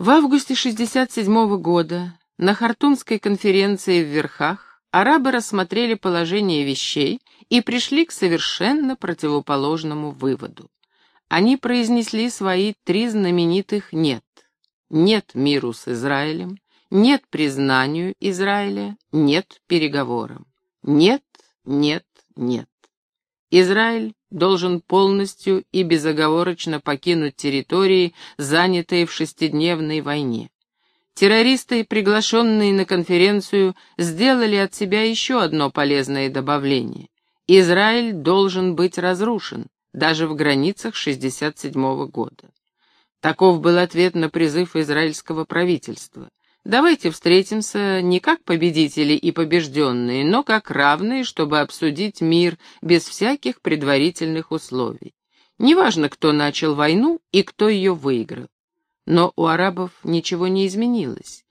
В августе 67 года на Хартумской конференции в Верхах арабы рассмотрели положение вещей и пришли к совершенно противоположному выводу. Они произнесли свои три знаменитых «нет». Нет миру с Израилем, нет признанию Израиля, нет переговорам. Нет, нет, нет. Израиль должен полностью и безоговорочно покинуть территории, занятые в шестидневной войне. Террористы, приглашенные на конференцию, сделали от себя еще одно полезное добавление. Израиль должен быть разрушен, даже в границах 67 года. Таков был ответ на призыв израильского правительства. Давайте встретимся не как победители и побежденные, но как равные, чтобы обсудить мир без всяких предварительных условий. Неважно, кто начал войну и кто ее выиграл. Но у арабов ничего не изменилось,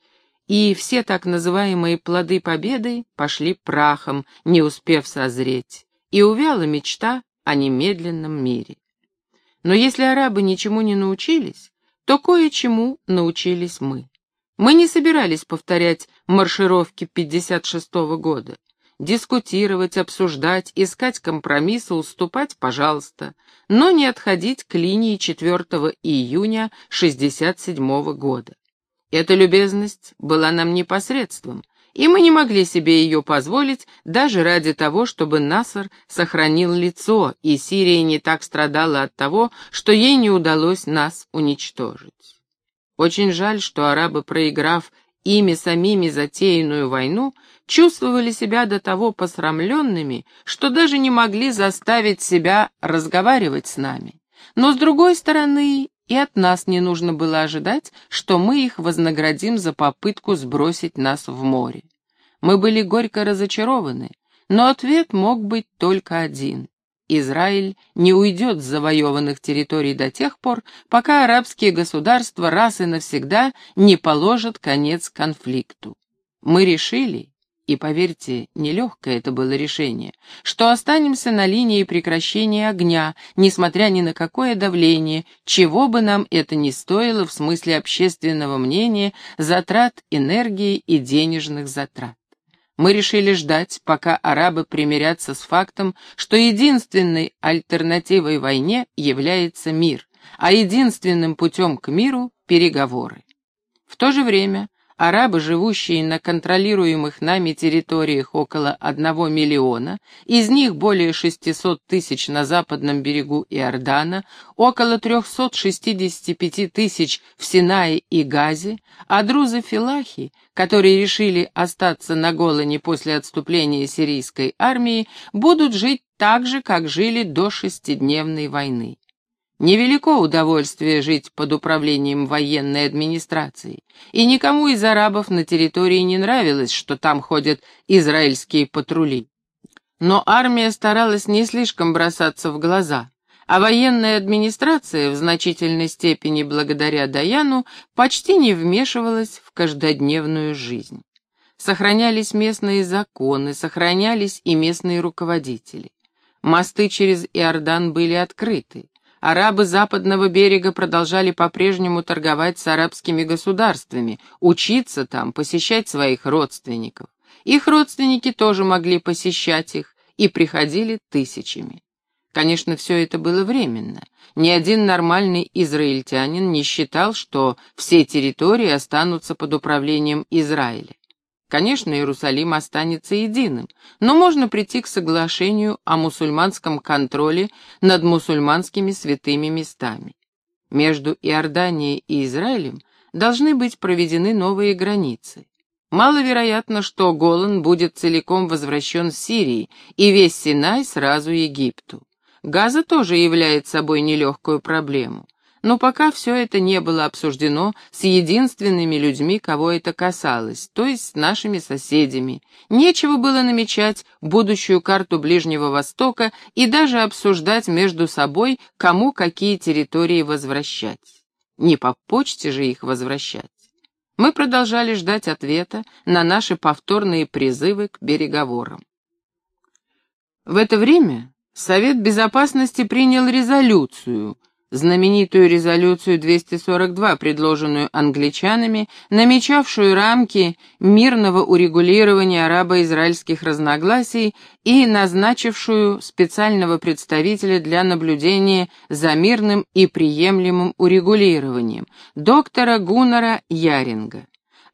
и все так называемые плоды победы пошли прахом, не успев созреть, и увяла мечта о немедленном мире. Но если арабы ничему не научились, то кое-чему научились мы. Мы не собирались повторять маршировки 56-го года. Дискутировать, обсуждать, искать компромиссы, уступать, пожалуйста, но не отходить к линии 4 июня 67 года. Эта любезность была нам непосредством, и мы не могли себе ее позволить даже ради того, чтобы Насар сохранил лицо, и Сирия не так страдала от того, что ей не удалось нас уничтожить. Очень жаль, что арабы, проиграв ими самими затеянную войну, чувствовали себя до того посрамленными, что даже не могли заставить себя разговаривать с нами. Но, с другой стороны, и от нас не нужно было ожидать, что мы их вознаградим за попытку сбросить нас в море. Мы были горько разочарованы, но ответ мог быть только один. Израиль не уйдет с завоеванных территорий до тех пор, пока арабские государства раз и навсегда не положат конец конфликту. Мы решили, и, поверьте, нелегкое это было решение, что останемся на линии прекращения огня, несмотря ни на какое давление, чего бы нам это ни стоило в смысле общественного мнения, затрат энергии и денежных затрат. Мы решили ждать, пока арабы примирятся с фактом, что единственной альтернативой войне является мир, а единственным путем к миру — переговоры. В то же время арабы, живущие на контролируемых нами территориях около 1 миллиона, из них более 600 тысяч на западном берегу Иордана, около 365 тысяч в Синае и Газе, а друзы-филахи, которые решили остаться на Голане после отступления сирийской армии, будут жить так же, как жили до шестидневной войны. Невелико удовольствие жить под управлением военной администрации, и никому из арабов на территории не нравилось, что там ходят израильские патрули. Но армия старалась не слишком бросаться в глаза, а военная администрация, в значительной степени благодаря Даяну, почти не вмешивалась в каждодневную жизнь. Сохранялись местные законы, сохранялись и местные руководители. Мосты через Иордан были открыты. Арабы западного берега продолжали по-прежнему торговать с арабскими государствами, учиться там, посещать своих родственников. Их родственники тоже могли посещать их и приходили тысячами. Конечно, все это было временно. Ни один нормальный израильтянин не считал, что все территории останутся под управлением Израиля. Конечно, Иерусалим останется единым, но можно прийти к соглашению о мусульманском контроле над мусульманскими святыми местами. Между Иорданией и Израилем должны быть проведены новые границы. Маловероятно, что Голан будет целиком возвращен Сирии и весь Синай сразу Египту. Газа тоже является собой нелегкую проблему. Но пока все это не было обсуждено с единственными людьми, кого это касалось, то есть с нашими соседями, нечего было намечать будущую карту Ближнего Востока и даже обсуждать между собой, кому какие территории возвращать. Не по почте же их возвращать. Мы продолжали ждать ответа на наши повторные призывы к переговорам. В это время Совет Безопасности принял резолюцию — знаменитую резолюцию 242, предложенную англичанами, намечавшую рамки мирного урегулирования арабо-израильских разногласий и назначившую специального представителя для наблюдения за мирным и приемлемым урегулированием, доктора Гуннера Яринга.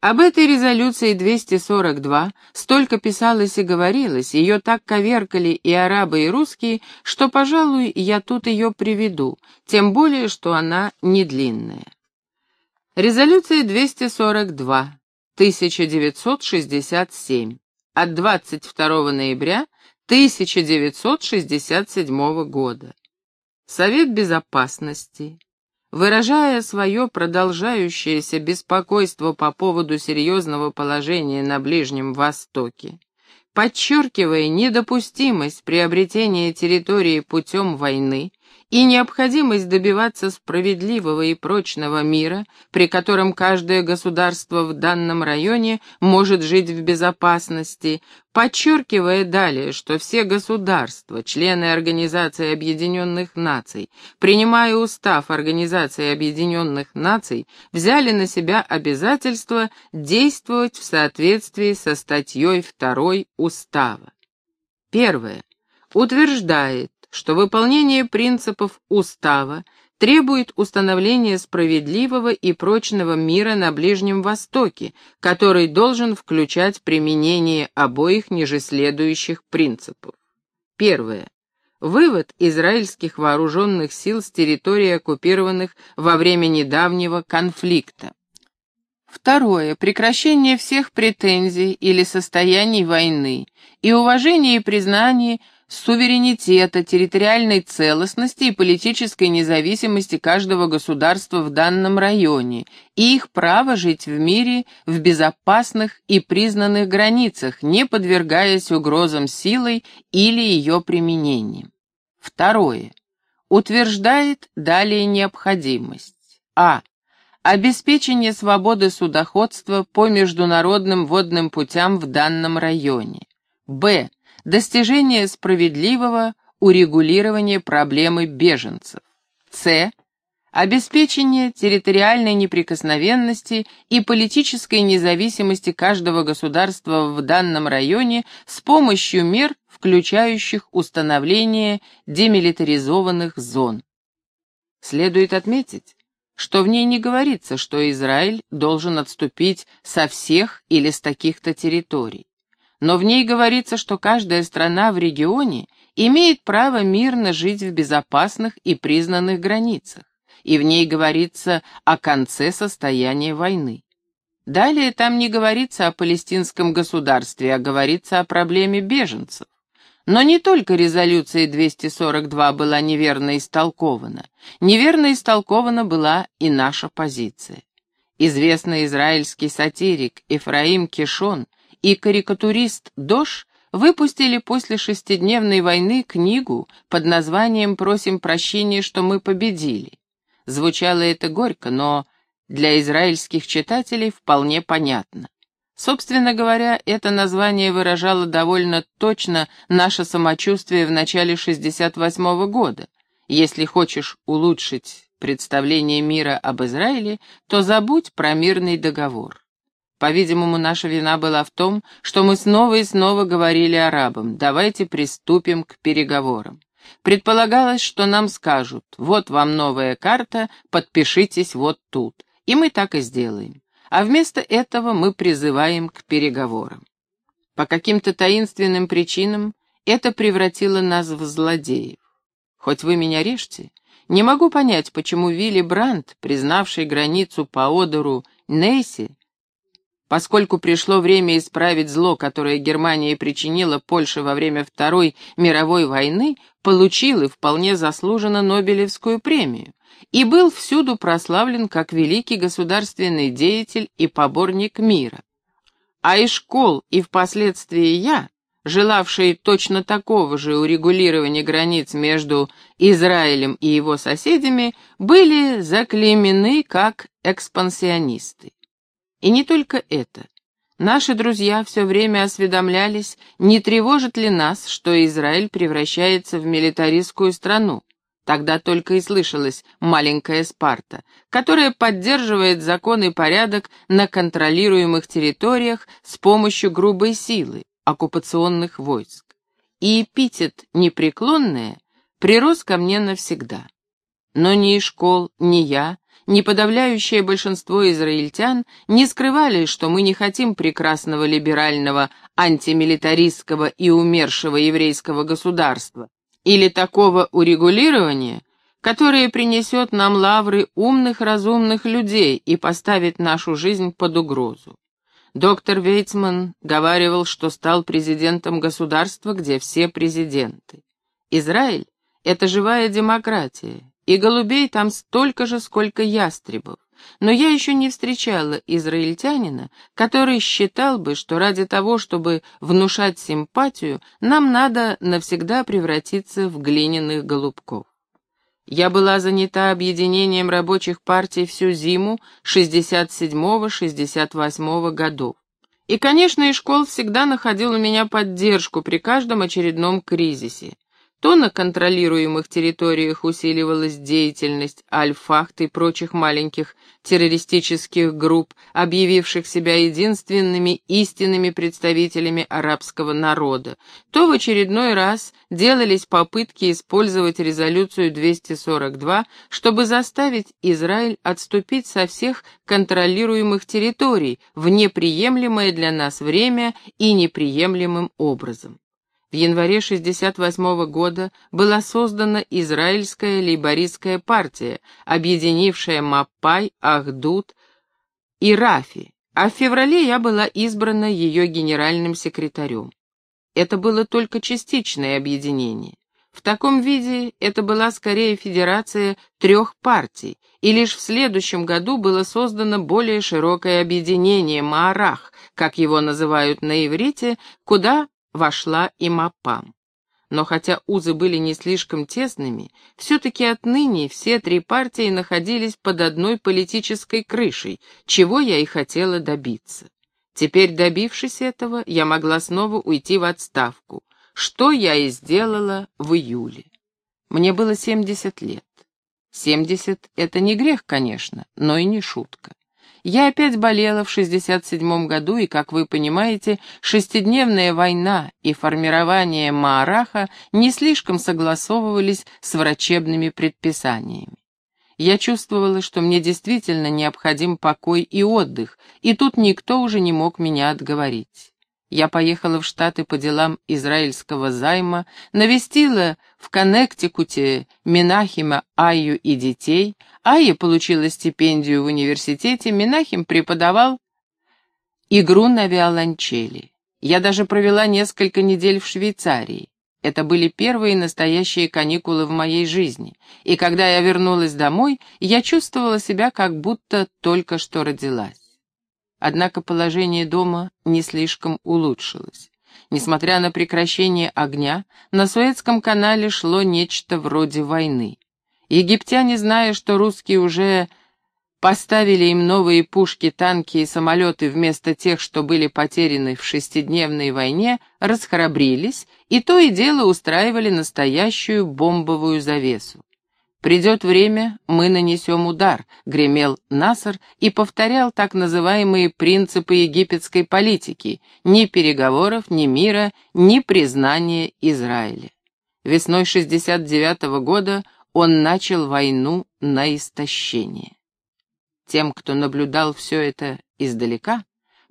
Об этой резолюции 242 столько писалось и говорилось, ее так коверкали и арабы, и русские, что, пожалуй, я тут ее приведу, тем более, что она не длинная. Резолюция 242, 1967, от 22 ноября 1967 года. Совет Безопасности, Выражая свое продолжающееся беспокойство по поводу серьезного положения на Ближнем Востоке, подчеркивая недопустимость приобретения территории путем войны и необходимость добиваться справедливого и прочного мира, при котором каждое государство в данном районе может жить в безопасности, подчеркивая далее, что все государства, члены Организации Объединенных Наций, принимая устав Организации Объединенных Наций, взяли на себя обязательство действовать в соответствии со статьей 2 Устава. Первое. Утверждает, что выполнение принципов Устава требует установления справедливого и прочного мира на Ближнем Востоке, который должен включать применение обоих ниже следующих принципов. Первое. Вывод израильских вооруженных сил с территории оккупированных во время недавнего конфликта. Второе. Прекращение всех претензий или состояний войны и уважение и признание суверенитета, территориальной целостности и политической независимости каждого государства в данном районе и их право жить в мире в безопасных и признанных границах, не подвергаясь угрозам силой или ее применением. Второе. Утверждает далее необходимость. А. Обеспечение свободы судоходства по международным водным путям в данном районе. Б достижение справедливого урегулирования проблемы беженцев. С. Обеспечение территориальной неприкосновенности и политической независимости каждого государства в данном районе с помощью мер, включающих установление демилитаризованных зон. Следует отметить, что в ней не говорится, что Израиль должен отступить со всех или с таких-то территорий но в ней говорится, что каждая страна в регионе имеет право мирно жить в безопасных и признанных границах, и в ней говорится о конце состояния войны. Далее там не говорится о палестинском государстве, а говорится о проблеме беженцев. Но не только резолюция 242 была неверно истолкована, неверно истолкована была и наша позиция. Известный израильский сатирик Ефраим Кишон и карикатурист Дош выпустили после шестидневной войны книгу под названием «Просим прощения, что мы победили». Звучало это горько, но для израильских читателей вполне понятно. Собственно говоря, это название выражало довольно точно наше самочувствие в начале 68 -го года. Если хочешь улучшить представление мира об Израиле, то забудь про мирный договор. По-видимому, наша вина была в том, что мы снова и снова говорили арабам, давайте приступим к переговорам. Предполагалось, что нам скажут, вот вам новая карта, подпишитесь вот тут. И мы так и сделаем. А вместо этого мы призываем к переговорам. По каким-то таинственным причинам это превратило нас в злодеев. Хоть вы меня режьте, не могу понять, почему Вилли Брандт, признавший границу по Одеру Нейси, Поскольку пришло время исправить зло, которое Германия причинила Польше во время Второй мировой войны, получил и вполне заслуженно Нобелевскую премию и был всюду прославлен как великий государственный деятель и поборник мира. А и школ, и впоследствии я, желавшие точно такого же урегулирования границ между Израилем и его соседями, были заклеймены как экспансионисты. И не только это. Наши друзья все время осведомлялись, не тревожит ли нас, что Израиль превращается в милитаристскую страну. Тогда только и слышалась маленькая Спарта, которая поддерживает закон и порядок на контролируемых территориях с помощью грубой силы, оккупационных войск. И эпитет «непреклонная» прирос ко мне навсегда. Но ни школ, ни я, ни подавляющее большинство израильтян не скрывали, что мы не хотим прекрасного либерального, антимилитаристского и умершего еврейского государства, или такого урегулирования, которое принесет нам лавры умных разумных людей и поставит нашу жизнь под угрозу. Доктор Вейцман говаривал, что стал президентом государства, где все президенты. Израиль — это живая демократия, и голубей там столько же, сколько ястребов. Но я еще не встречала израильтянина, который считал бы, что ради того, чтобы внушать симпатию, нам надо навсегда превратиться в глиняных голубков. Я была занята объединением рабочих партий всю зиму 67-68 годов. И, конечно, и школ всегда находил у меня поддержку при каждом очередном кризисе. То на контролируемых территориях усиливалась деятельность альфахт и прочих маленьких террористических групп, объявивших себя единственными истинными представителями арабского народа, то в очередной раз делались попытки использовать резолюцию 242, чтобы заставить Израиль отступить со всех контролируемых территорий в неприемлемое для нас время и неприемлемым образом. Январе 1968 года была создана Израильская лейбористская партия, объединившая Маппай, Ахдут и Рафи, а в феврале я была избрана ее генеральным секретарем. Это было только частичное объединение. В таком виде это была скорее федерация трех партий, и лишь в следующем году было создано более широкое объединение Маарах, как его называют на иврите, куда вошла и Мапам. Но хотя узы были не слишком тесными, все-таки отныне все три партии находились под одной политической крышей, чего я и хотела добиться. Теперь, добившись этого, я могла снова уйти в отставку, что я и сделала в июле. Мне было 70 лет. 70 — это не грех, конечно, но и не шутка. Я опять болела в 67 году, и, как вы понимаете, шестидневная война и формирование Маараха не слишком согласовывались с врачебными предписаниями. Я чувствовала, что мне действительно необходим покой и отдых, и тут никто уже не мог меня отговорить. Я поехала в Штаты по делам израильского займа, навестила в Коннектикуте Минахима Айю и детей. Айя получила стипендию в университете, Минахим преподавал игру на виолончели. Я даже провела несколько недель в Швейцарии. Это были первые настоящие каникулы в моей жизни, и когда я вернулась домой, я чувствовала себя как будто только что родилась. Однако положение дома не слишком улучшилось. Несмотря на прекращение огня, на Суэцком канале шло нечто вроде войны. Египтяне, зная, что русские уже поставили им новые пушки, танки и самолеты вместо тех, что были потеряны в шестидневной войне, расхрабрились и то и дело устраивали настоящую бомбовую завесу. «Придет время, мы нанесем удар», — гремел Насар и повторял так называемые принципы египетской политики — ни переговоров, ни мира, ни признания Израиля. Весной 69 -го года он начал войну на истощение. Тем, кто наблюдал все это издалека,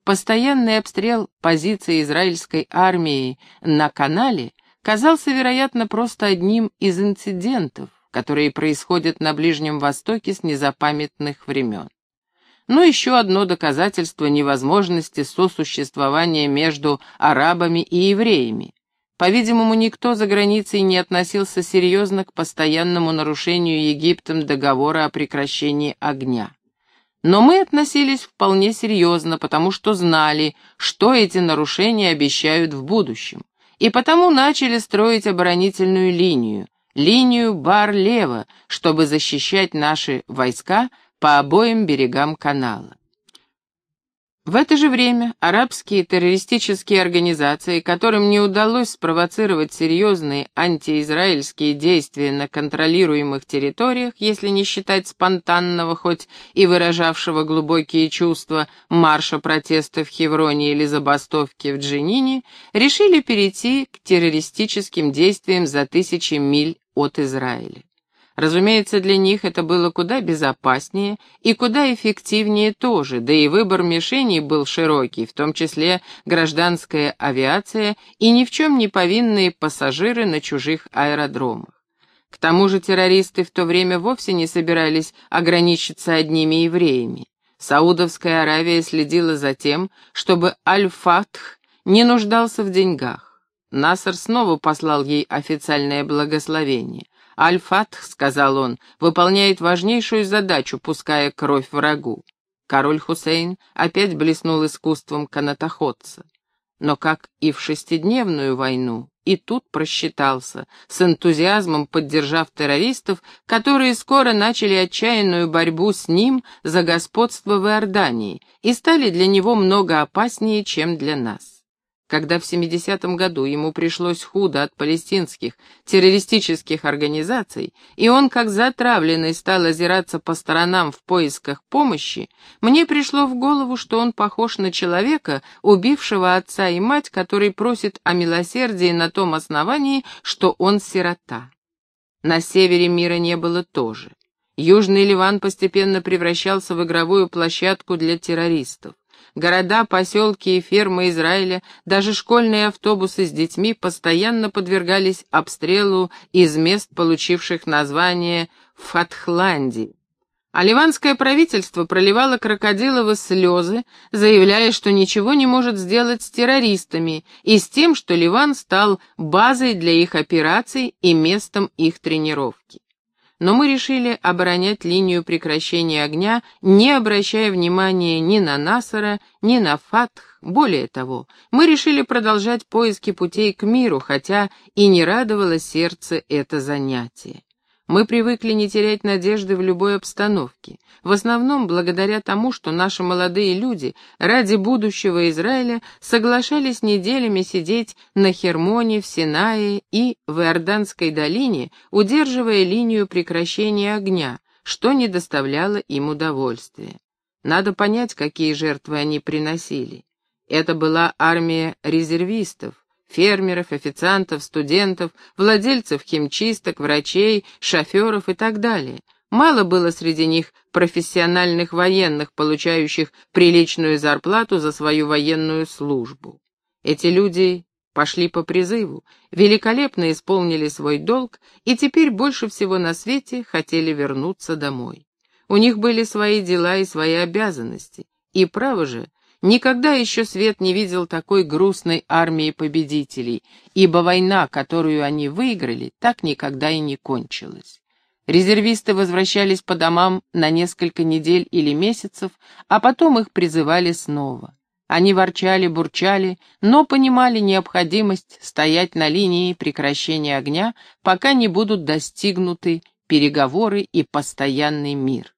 постоянный обстрел позиции израильской армии на канале казался, вероятно, просто одним из инцидентов, которые происходят на Ближнем Востоке с незапамятных времен. Но еще одно доказательство невозможности сосуществования между арабами и евреями. По-видимому, никто за границей не относился серьезно к постоянному нарушению Египтом договора о прекращении огня. Но мы относились вполне серьезно, потому что знали, что эти нарушения обещают в будущем, и потому начали строить оборонительную линию, линию Бар-Лева, чтобы защищать наши войска по обоим берегам канала. В это же время арабские террористические организации, которым не удалось спровоцировать серьезные антиизраильские действия на контролируемых территориях, если не считать спонтанного, хоть и выражавшего глубокие чувства, марша протеста в Хевроне или забастовки в Дженине, решили перейти к террористическим действиям за тысячи миль от Израиля. Разумеется, для них это было куда безопаснее и куда эффективнее тоже, да и выбор мишеней был широкий, в том числе гражданская авиация и ни в чем не повинные пассажиры на чужих аэродромах. К тому же террористы в то время вовсе не собирались ограничиться одними евреями. Саудовская Аравия следила за тем, чтобы Аль-Фатх не нуждался в деньгах. Насар снова послал ей официальное благословение. «Аль-Фатх», — сказал он, — «выполняет важнейшую задачу, пуская кровь врагу». Король Хусейн опять блеснул искусством канатоходца. Но, как и в шестидневную войну, и тут просчитался, с энтузиазмом поддержав террористов, которые скоро начали отчаянную борьбу с ним за господство в Иордании и стали для него много опаснее, чем для нас. Когда в 70-м году ему пришлось худо от палестинских террористических организаций, и он, как затравленный, стал озираться по сторонам в поисках помощи, мне пришло в голову, что он похож на человека, убившего отца и мать, который просит о милосердии на том основании, что он сирота. На севере мира не было тоже. Южный Ливан постепенно превращался в игровую площадку для террористов. Города, поселки и фермы Израиля, даже школьные автобусы с детьми постоянно подвергались обстрелу из мест, получивших название Фатхландии. А ливанское правительство проливало крокодиловы слезы, заявляя, что ничего не может сделать с террористами и с тем, что Ливан стал базой для их операций и местом их тренировки но мы решили оборонять линию прекращения огня, не обращая внимания ни на Насара, ни на Фатх. Более того, мы решили продолжать поиски путей к миру, хотя и не радовало сердце это занятие. Мы привыкли не терять надежды в любой обстановке, в основном благодаря тому, что наши молодые люди ради будущего Израиля соглашались неделями сидеть на Хермоне, в Синае и в Иорданской долине, удерживая линию прекращения огня, что не доставляло им удовольствия. Надо понять, какие жертвы они приносили. Это была армия резервистов, фермеров, официантов, студентов, владельцев химчисток, врачей, шоферов и так далее. Мало было среди них профессиональных военных, получающих приличную зарплату за свою военную службу. Эти люди пошли по призыву, великолепно исполнили свой долг и теперь больше всего на свете хотели вернуться домой. У них были свои дела и свои обязанности, и, право же, Никогда еще свет не видел такой грустной армии победителей, ибо война, которую они выиграли, так никогда и не кончилась. Резервисты возвращались по домам на несколько недель или месяцев, а потом их призывали снова. Они ворчали, бурчали, но понимали необходимость стоять на линии прекращения огня, пока не будут достигнуты переговоры и постоянный мир.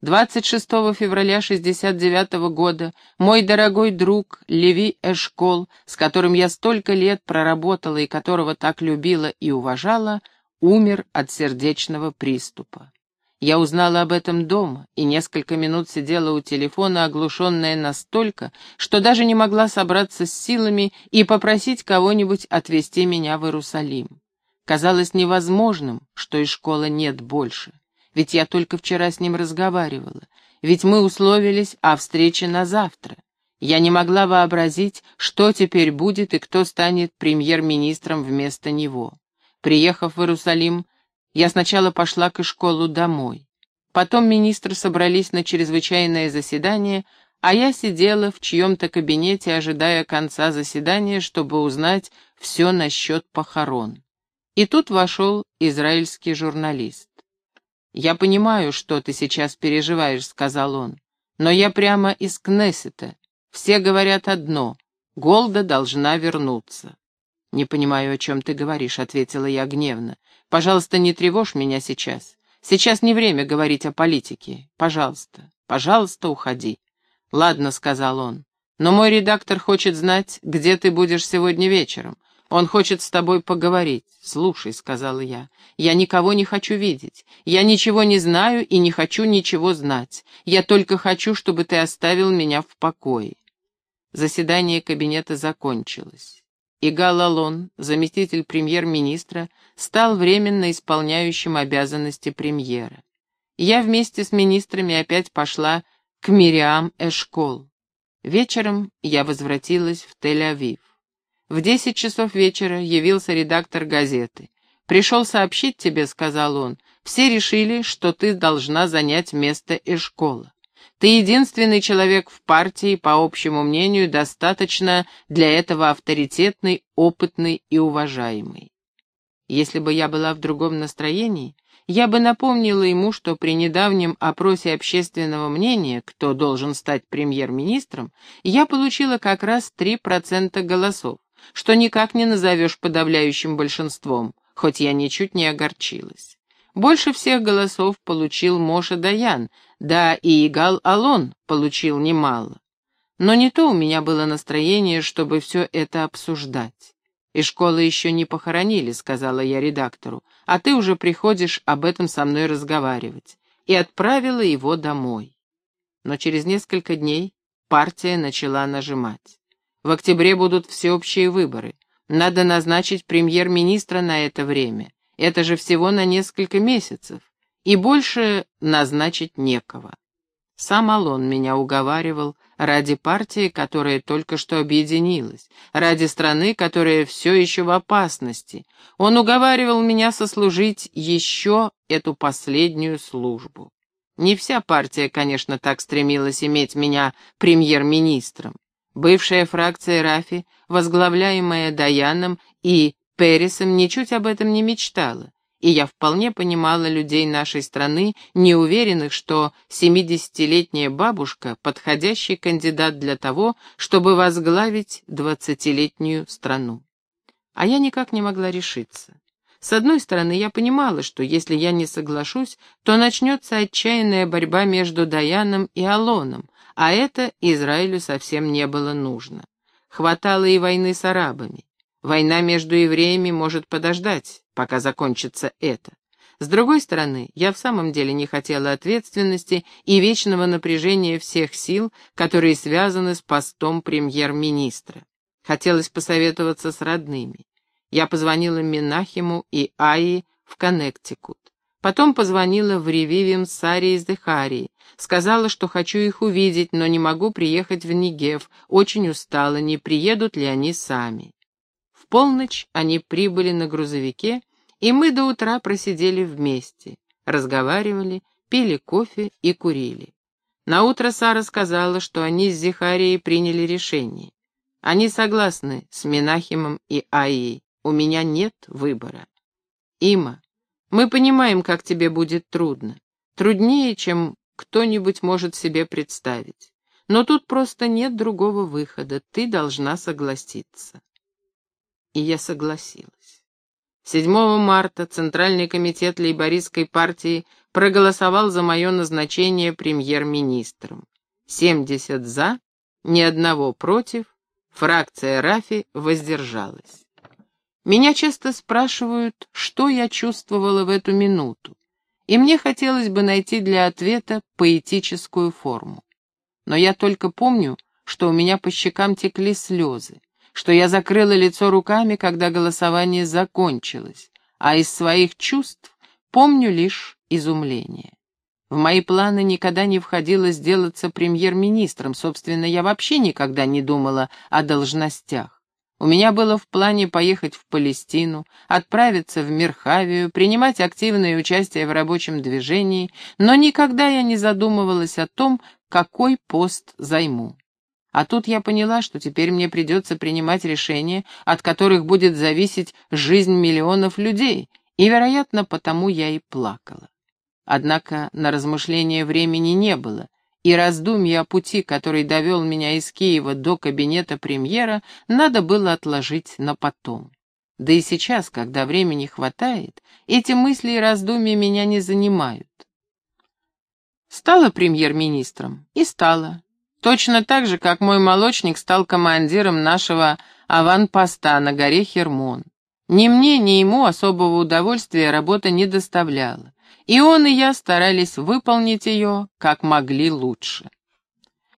26 февраля 69 года мой дорогой друг Леви Эшкол, с которым я столько лет проработала и которого так любила и уважала, умер от сердечного приступа. Я узнала об этом дома и несколько минут сидела у телефона, оглушенная настолько, что даже не могла собраться с силами и попросить кого-нибудь отвезти меня в Иерусалим. Казалось невозможным, что и школы нет больше. Ведь я только вчера с ним разговаривала. Ведь мы условились о встрече на завтра. Я не могла вообразить, что теперь будет и кто станет премьер-министром вместо него. Приехав в Иерусалим, я сначала пошла к школу домой. Потом министры собрались на чрезвычайное заседание, а я сидела в чьем-то кабинете, ожидая конца заседания, чтобы узнать все насчет похорон. И тут вошел израильский журналист. «Я понимаю, что ты сейчас переживаешь», — сказал он. «Но я прямо из Кнессета. Все говорят одно — Голда должна вернуться». «Не понимаю, о чем ты говоришь», — ответила я гневно. «Пожалуйста, не тревожь меня сейчас. Сейчас не время говорить о политике. Пожалуйста, пожалуйста, уходи». «Ладно», — сказал он. Но мой редактор хочет знать, где ты будешь сегодня вечером. Он хочет с тобой поговорить. Слушай, — сказала я, — я никого не хочу видеть. Я ничего не знаю и не хочу ничего знать. Я только хочу, чтобы ты оставил меня в покое. Заседание кабинета закончилось. Игал Алон, заместитель премьер-министра, стал временно исполняющим обязанности премьера. Я вместе с министрами опять пошла к Мириам Эшкол. Вечером я возвратилась в Тель-Авив. В десять часов вечера явился редактор газеты. «Пришел сообщить тебе», — сказал он, — «все решили, что ты должна занять место Эшкола. Ты единственный человек в партии, по общему мнению, достаточно для этого авторитетный, опытный и уважаемый. Если бы я была в другом настроении, я бы напомнила ему, что при недавнем опросе общественного мнения, кто должен стать премьер-министром, я получила как раз 3% голосов, что никак не назовешь подавляющим большинством, хоть я ничуть не огорчилась. Больше всех голосов получил Моша Даян, да и Игал Алон получил немало. Но не то у меня было настроение, чтобы все это обсуждать. «И школы еще не похоронили», — сказала я редактору, «а ты уже приходишь об этом со мной разговаривать». И отправила его домой. Но через несколько дней партия начала нажимать. В октябре будут всеобщие выборы. Надо назначить премьер-министра на это время. Это же всего на несколько месяцев, и больше назначить некого. Сам Алон меня уговаривал ради партии, которая только что объединилась, ради страны, которая все еще в опасности. Он уговаривал меня сослужить еще эту последнюю службу. Не вся партия, конечно, так стремилась иметь меня премьер-министром. Бывшая фракция Рафи, возглавляемая Даяном и Пересом ничуть об этом не мечтала, и я вполне понимала людей нашей страны, не уверенных, что семидесятилетняя бабушка — подходящий кандидат для того, чтобы возглавить двадцатилетнюю страну. А я никак не могла решиться. С одной стороны, я понимала, что если я не соглашусь, то начнется отчаянная борьба между Даяном и Алоном, а это Израилю совсем не было нужно. Хватало и войны с арабами. Война между евреями может подождать, пока закончится это. С другой стороны, я в самом деле не хотела ответственности и вечного напряжения всех сил, которые связаны с постом премьер-министра. Хотелось посоветоваться с родными. Я позвонила Минахиму и Аи в Коннектикут. Потом позвонила в Ревивим Саре из Дехарии. Сказала, что хочу их увидеть, но не могу приехать в Нигев, очень устала, не приедут ли они сами полночь они прибыли на грузовике, и мы до утра просидели вместе, разговаривали, пили кофе и курили. Наутро Сара сказала, что они с Зихарией приняли решение. Они согласны с Минахимом и Аей. У меня нет выбора. Има, мы понимаем, как тебе будет трудно. Труднее, чем кто-нибудь может себе представить. Но тут просто нет другого выхода. Ты должна согласиться и я согласилась. 7 марта Центральный комитет лейбористской партии проголосовал за мое назначение премьер-министром. 70 за, ни одного против, фракция Рафи воздержалась. Меня часто спрашивают, что я чувствовала в эту минуту, и мне хотелось бы найти для ответа поэтическую форму. Но я только помню, что у меня по щекам текли слезы, что я закрыла лицо руками, когда голосование закончилось, а из своих чувств помню лишь изумление. В мои планы никогда не входило сделаться премьер-министром, собственно, я вообще никогда не думала о должностях. У меня было в плане поехать в Палестину, отправиться в Мирхавию, принимать активное участие в рабочем движении, но никогда я не задумывалась о том, какой пост займу. А тут я поняла, что теперь мне придется принимать решения, от которых будет зависеть жизнь миллионов людей, и, вероятно, потому я и плакала. Однако на размышления времени не было, и раздумья о пути, который довел меня из Киева до кабинета премьера, надо было отложить на потом. Да и сейчас, когда времени хватает, эти мысли и раздумья меня не занимают. Стала премьер-министром? И стала. Точно так же, как мой молочник стал командиром нашего аванпоста на горе Хермон. Ни мне, ни ему особого удовольствия работа не доставляла и он и я старались выполнить ее как могли лучше.